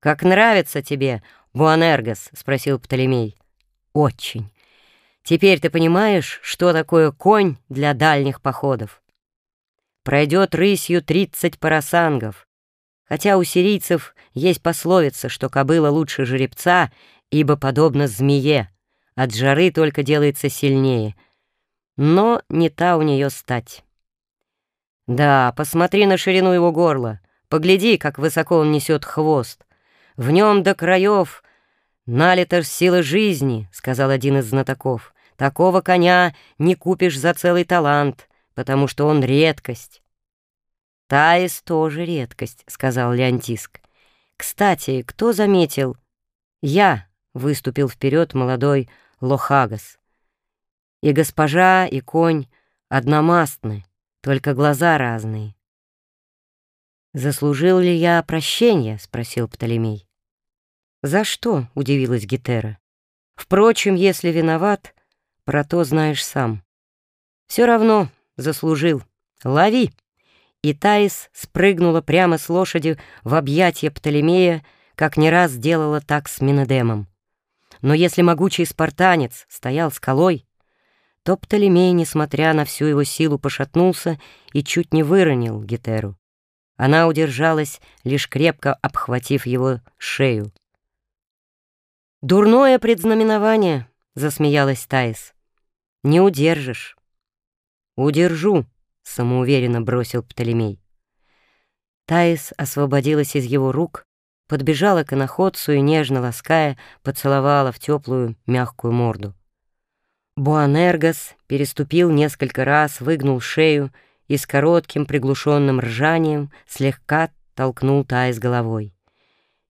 «Как нравится тебе, Буанергос?» — спросил Птолемей. «Очень. Теперь ты понимаешь, что такое конь для дальних походов? Пройдет рысью тридцать парасангов, хотя у сирийцев есть пословица, что кобыла лучше жеребца, ибо подобно змее, от жары только делается сильнее, но не та у нее стать. Да, посмотри на ширину его горла, погляди, как высоко он несет хвост. В нем до краев налита сила жизни, сказал один из знатоков. Такого коня не купишь за целый талант, потому что он редкость. «Таис тоже редкость», — сказал Леонтиск. «Кстати, кто заметил?» «Я», — выступил вперед молодой Лохагас. «И госпожа, и конь одномастны, только глаза разные». «Заслужил ли я прощения?» — спросил Птолемей. «За что?» — удивилась Гетера. «Впрочем, если виноват, про то знаешь сам. Все равно заслужил. Лови!» И Таис спрыгнула прямо с лошади в объятия Птолемея, как не раз делала так с Минедемом. Но если могучий спартанец стоял скалой, то Птолемей, несмотря на всю его силу, пошатнулся и чуть не выронил Гетеру. Она удержалась, лишь крепко обхватив его шею. «Дурное предзнаменование», — засмеялась Таис. Не удержишь. Удержу, самоуверенно бросил Птолемей. Таис освободилась из его рук, подбежала к иноходцу и, нежно лаская, поцеловала в теплую мягкую морду. Буанергос переступил несколько раз, выгнул шею и с коротким приглушенным ржанием слегка толкнул Таис головой.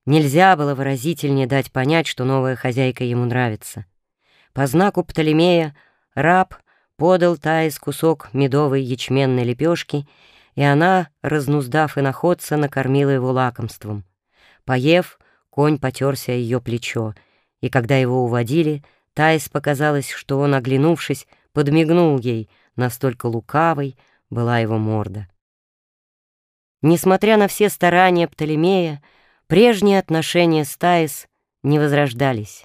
Нельзя было выразительнее дать понять, что новая хозяйка ему нравится. По знаку Птолемея Раб подал Таис кусок медовой ячменной лепешки, и она, разнуздав и находца, накормила его лакомством. Поев, конь потерся ее плечо, и когда его уводили, Таис показалось, что он, оглянувшись, подмигнул ей, настолько лукавой была его морда. Несмотря на все старания Птолемея, прежние отношения с Таис не возрождались.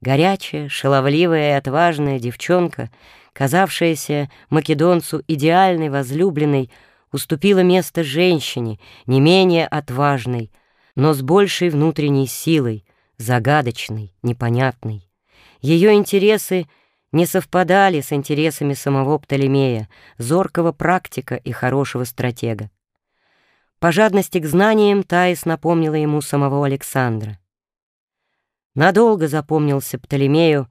Горячая, шаловливая и отважная девчонка, казавшаяся македонцу идеальной возлюбленной, уступила место женщине, не менее отважной, но с большей внутренней силой, загадочной, непонятной. Ее интересы не совпадали с интересами самого Птолемея, зоркого практика и хорошего стратега. По жадности к знаниям Таис напомнила ему самого Александра. Надолго запомнился Птолемею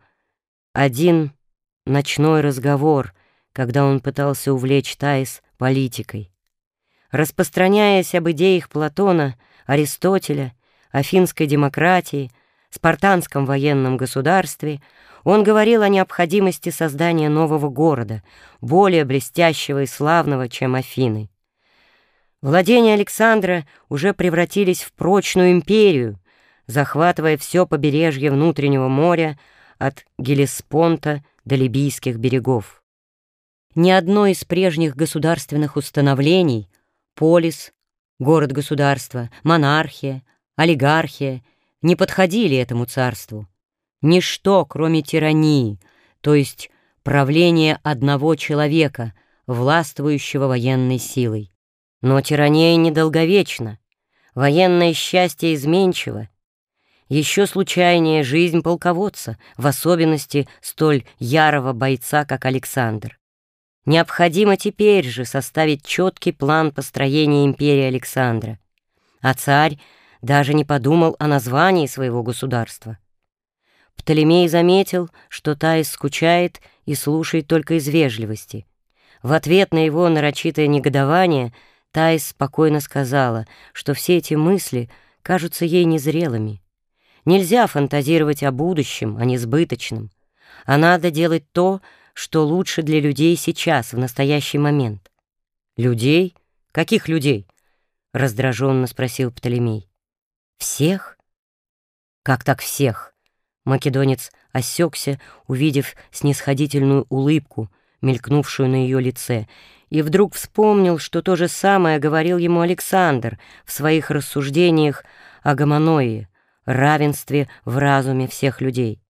один ночной разговор, когда он пытался увлечь Таис политикой. Распространяясь об идеях Платона, Аристотеля, афинской демократии, спартанском военном государстве, он говорил о необходимости создания нового города, более блестящего и славного, чем Афины. Владения Александра уже превратились в прочную империю, захватывая все побережье внутреннего моря от Гелеспонта до Либийских берегов. Ни одно из прежних государственных установлений — полис, город-государство, монархия, олигархия — не подходили этому царству. Ничто, кроме тирании, то есть правления одного человека, властвующего военной силой. Но тирания недолговечна, военное счастье изменчиво, еще случайнее жизнь полководца, в особенности столь ярого бойца, как Александр. Необходимо теперь же составить четкий план построения империи Александра. А царь даже не подумал о названии своего государства. Птолемей заметил, что Таис скучает и слушает только из вежливости. В ответ на его нарочитое негодование Таис спокойно сказала, что все эти мысли кажутся ей незрелыми. Нельзя фантазировать о будущем, о несбыточном. А надо делать то, что лучше для людей сейчас, в настоящий момент. «Людей? Каких людей?» — раздраженно спросил Птолемей. «Всех?» «Как так всех?» Македонец осекся, увидев снисходительную улыбку, мелькнувшую на ее лице, и вдруг вспомнил, что то же самое говорил ему Александр в своих рассуждениях о гомоноии, равенстве в разуме всех людей.